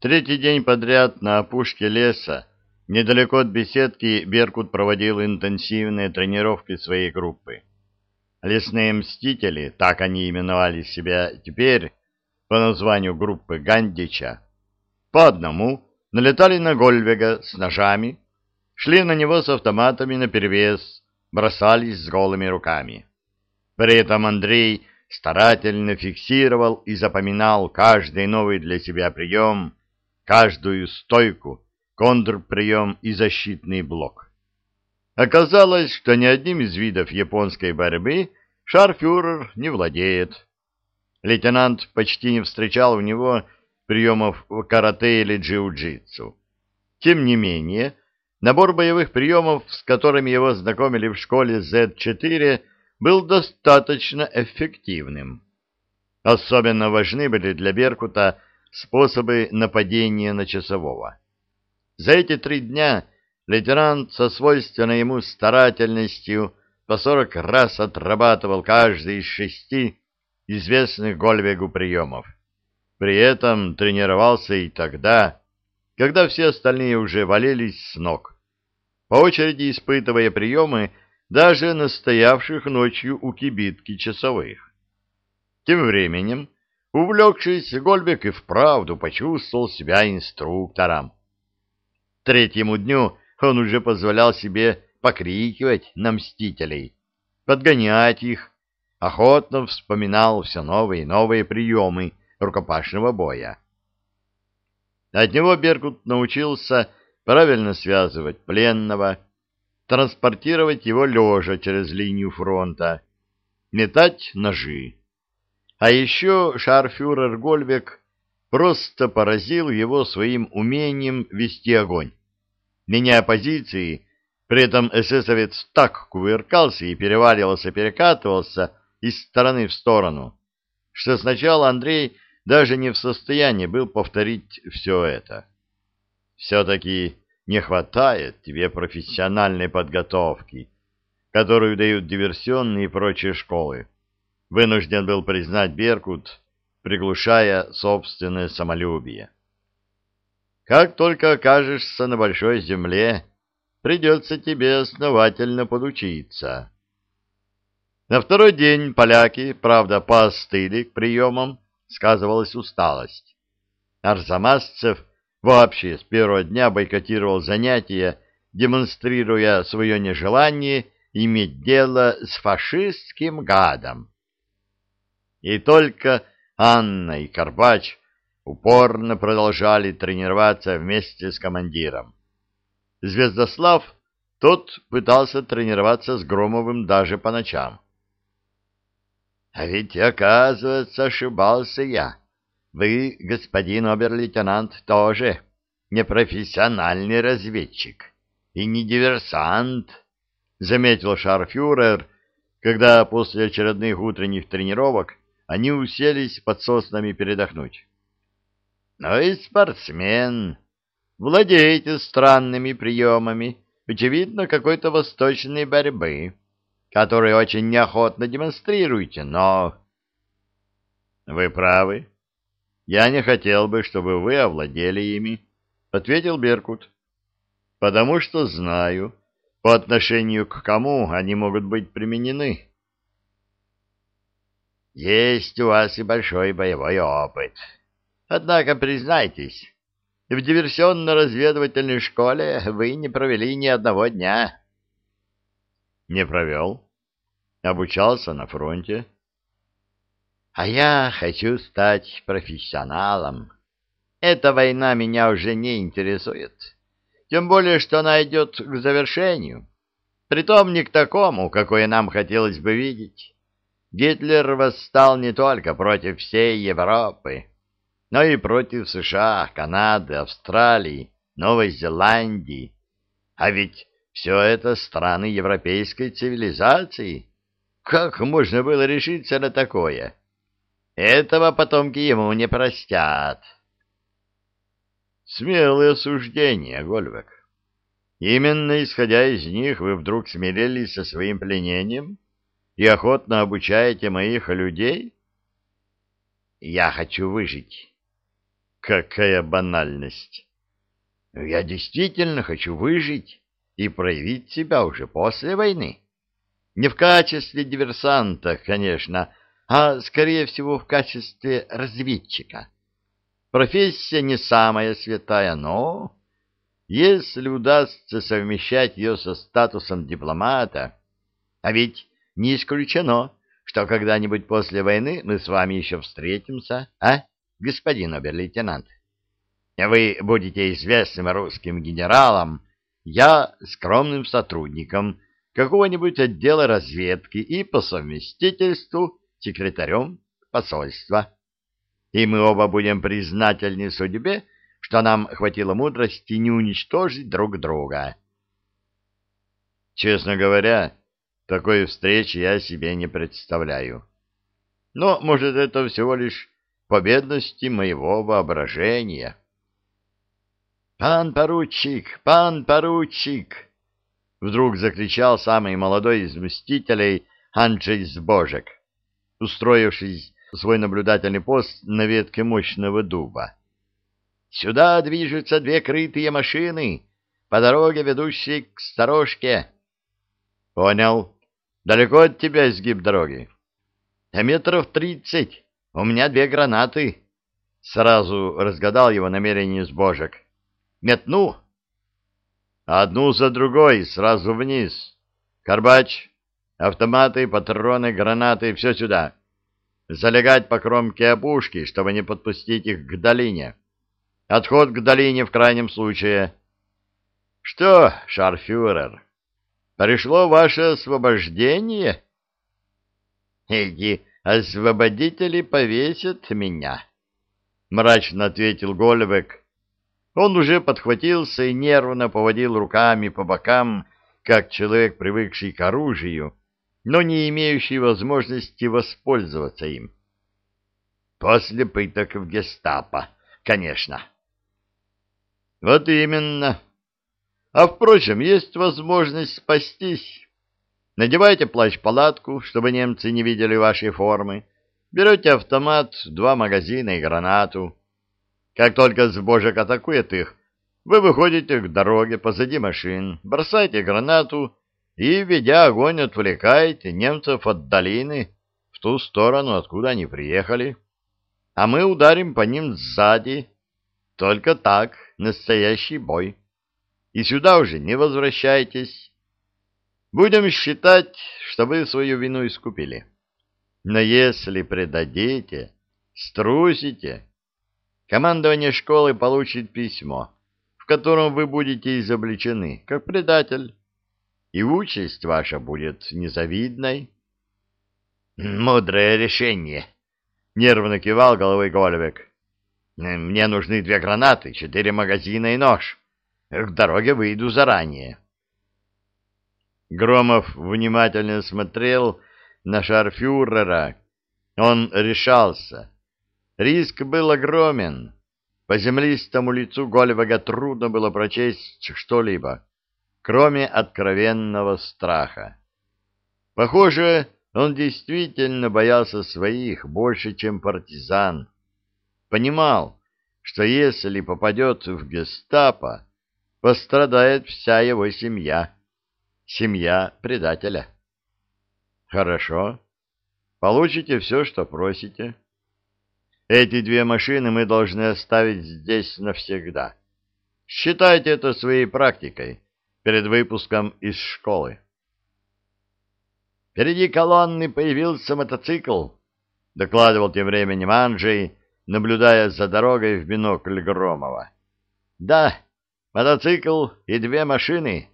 Третий день подряд на опушке леса, недалеко от беседки, Беркут проводил интенсивные тренировки своей группы. Лесные мстители, так они именовали себя теперь, по названию группы Гандича, по одному налетали на Гольвега с ножами, шли на него с автоматами наперевес, бросались с голыми руками. При этом Андрей старательно фиксировал и запоминал каждый новый для себя прием, каждую стойку, контрприем и защитный блок. Оказалось, что ни одним из видов японской борьбы шарфюрер не владеет. Лейтенант почти не встречал у него приемов карате или джиу-джитсу. Тем не менее, набор боевых приемов, с которыми его знакомили в школе Z4, был достаточно эффективным. Особенно важны были для Беркута способы нападения на часового. За эти три дня лейтенант со свойственной ему старательностью по сорок раз отрабатывал каждый из шести известных Гольвегу приемов. При этом тренировался и тогда, когда все остальные уже валились с ног, по очереди испытывая приемы даже настоявших ночью у кибитки часовых. Тем временем Увлекшись, Гольбек и вправду почувствовал себя инструктором. Третьему дню он уже позволял себе покрикивать на мстителей, подгонять их, охотно вспоминал все новые и новые приемы рукопашного боя. От него Беркут научился правильно связывать пленного, транспортировать его лежа через линию фронта, метать ножи. А еще шарфюрер Гольбек просто поразил его своим умением вести огонь. Меняя позиции, при этом эсэсовец так кувыркался и переваливался, перекатывался из стороны в сторону, что сначала Андрей даже не в состоянии был повторить все это. Все-таки не хватает тебе профессиональной подготовки, которую дают диверсионные и прочие школы вынужден был признать Беркут, приглушая собственное самолюбие. Как только окажешься на большой земле, придется тебе основательно подучиться. На второй день поляки, правда, поостыли к приемам, сказывалась усталость. Арзамасцев вообще с первого дня бойкотировал занятия, демонстрируя свое нежелание иметь дело с фашистским гадом. И только Анна и Карпач упорно продолжали тренироваться вместе с командиром. Звездослав, тот пытался тренироваться с Громовым даже по ночам. А ведь, оказывается, ошибался я. Вы, господин обер-лейтенант, тоже не профессиональный разведчик и не диверсант, — заметил шарфюрер, когда после очередных утренних тренировок они уселись под соснами передохнуть. — Ну и спортсмен. Владеете странными приемами, очевидно, какой-то восточной борьбы, которую очень неохотно демонстрируете, но... — Вы правы. Я не хотел бы, чтобы вы овладели ими, — ответил Беркут. — Потому что знаю, по отношению к кому они могут быть применены. — есть у вас и большой боевой опыт. Однако, признайтесь, в диверсионно-разведывательной школе вы не провели ни одного дня. Не провел. Обучался на фронте. А я хочу стать профессионалом. Эта война меня уже не интересует. Тем более, что она идет к завершению. Притом не к такому, какое нам хотелось бы видеть. Гитлер восстал не только против всей Европы, но и против США, Канады, Австралии, Новой Зеландии. А ведь все это страны европейской цивилизации. Как можно было решиться на такое? Этого потомки ему не простят. Смелые суждения, Гольвек. Именно исходя из них вы вдруг смирились со своим пленением? — и охотно обучаете моих людей? Я хочу выжить. Какая банальность! Я действительно хочу выжить и проявить себя уже после войны. Не в качестве диверсанта, конечно, а, скорее всего, в качестве разведчика. Профессия не самая святая, но если удастся совмещать ее со статусом дипломата, а ведь не исключено, что когда-нибудь после войны мы с вами еще встретимся, а, господин обер-лейтенант? Вы будете известным русским генералом, я скромным сотрудником какого-нибудь отдела разведки и по совместительству секретарем посольства. И мы оба будем признательны судьбе, что нам хватило мудрости не уничтожить друг друга. Честно говоря, такой встречи я себе не представляю. Но, может, это всего лишь победности моего воображения. «Пан поручик! Пан поручик!» Вдруг закричал самый молодой из мстителей Анджей Сбожек, устроившись свой наблюдательный пост на ветке мощного дуба. «Сюда движутся две крытые машины, по дороге, ведущей к сторожке». «Понял. Далеко от тебя изгиб дороги?» «А метров тридцать. У меня две гранаты». Сразу разгадал его намерение Сбожек. «Метну!» Одну за другой, сразу вниз. Карбач, автоматы, патроны, гранаты, все сюда. Залегать по кромке опушки, чтобы не подпустить их к долине. Отход к долине в крайнем случае. Что, шарфюрер, пришло ваше освобождение? Эти освободители повесят меня, — мрачно ответил Гольвек, он уже подхватился и нервно поводил руками по бокам, как человек, привыкший к оружию, но не имеющий возможности воспользоваться им. После пыток в гестапо, конечно. Вот именно. А, впрочем, есть возможность спастись. Надевайте плащ-палатку, чтобы немцы не видели вашей формы. Берете автомат, два магазина и гранату. Как только сбожек атакует их, вы выходите к дороге позади машин, бросаете гранату и, ведя огонь, отвлекаете немцев от долины в ту сторону, откуда они приехали. А мы ударим по ним сзади. Только так, настоящий бой. И сюда уже не возвращайтесь. Будем считать, что вы свою вину искупили. Но если предадите, струсите, командование школы получит письмо, в котором вы будете изобличены как предатель, и участь ваша будет незавидной. «Мудрое решение!» — нервно кивал головой Гольвек. «Мне нужны две гранаты, четыре магазина и нож. К дороге выйду заранее». Громов внимательно смотрел на шарфюрера. Он решался Риск был огромен. По землистому лицу Гольвага трудно было прочесть что-либо, кроме откровенного страха. Похоже, он действительно боялся своих больше, чем партизан. Понимал, что если попадет в гестапо, пострадает вся его семья, семья предателя. Хорошо, получите все, что просите. Эти две машины мы должны оставить здесь навсегда. Считайте это своей практикой перед выпуском из школы. Впереди колонны появился мотоцикл, докладывал тем временем Анджей, наблюдая за дорогой в бинокль Громова. Да, мотоцикл и две машины.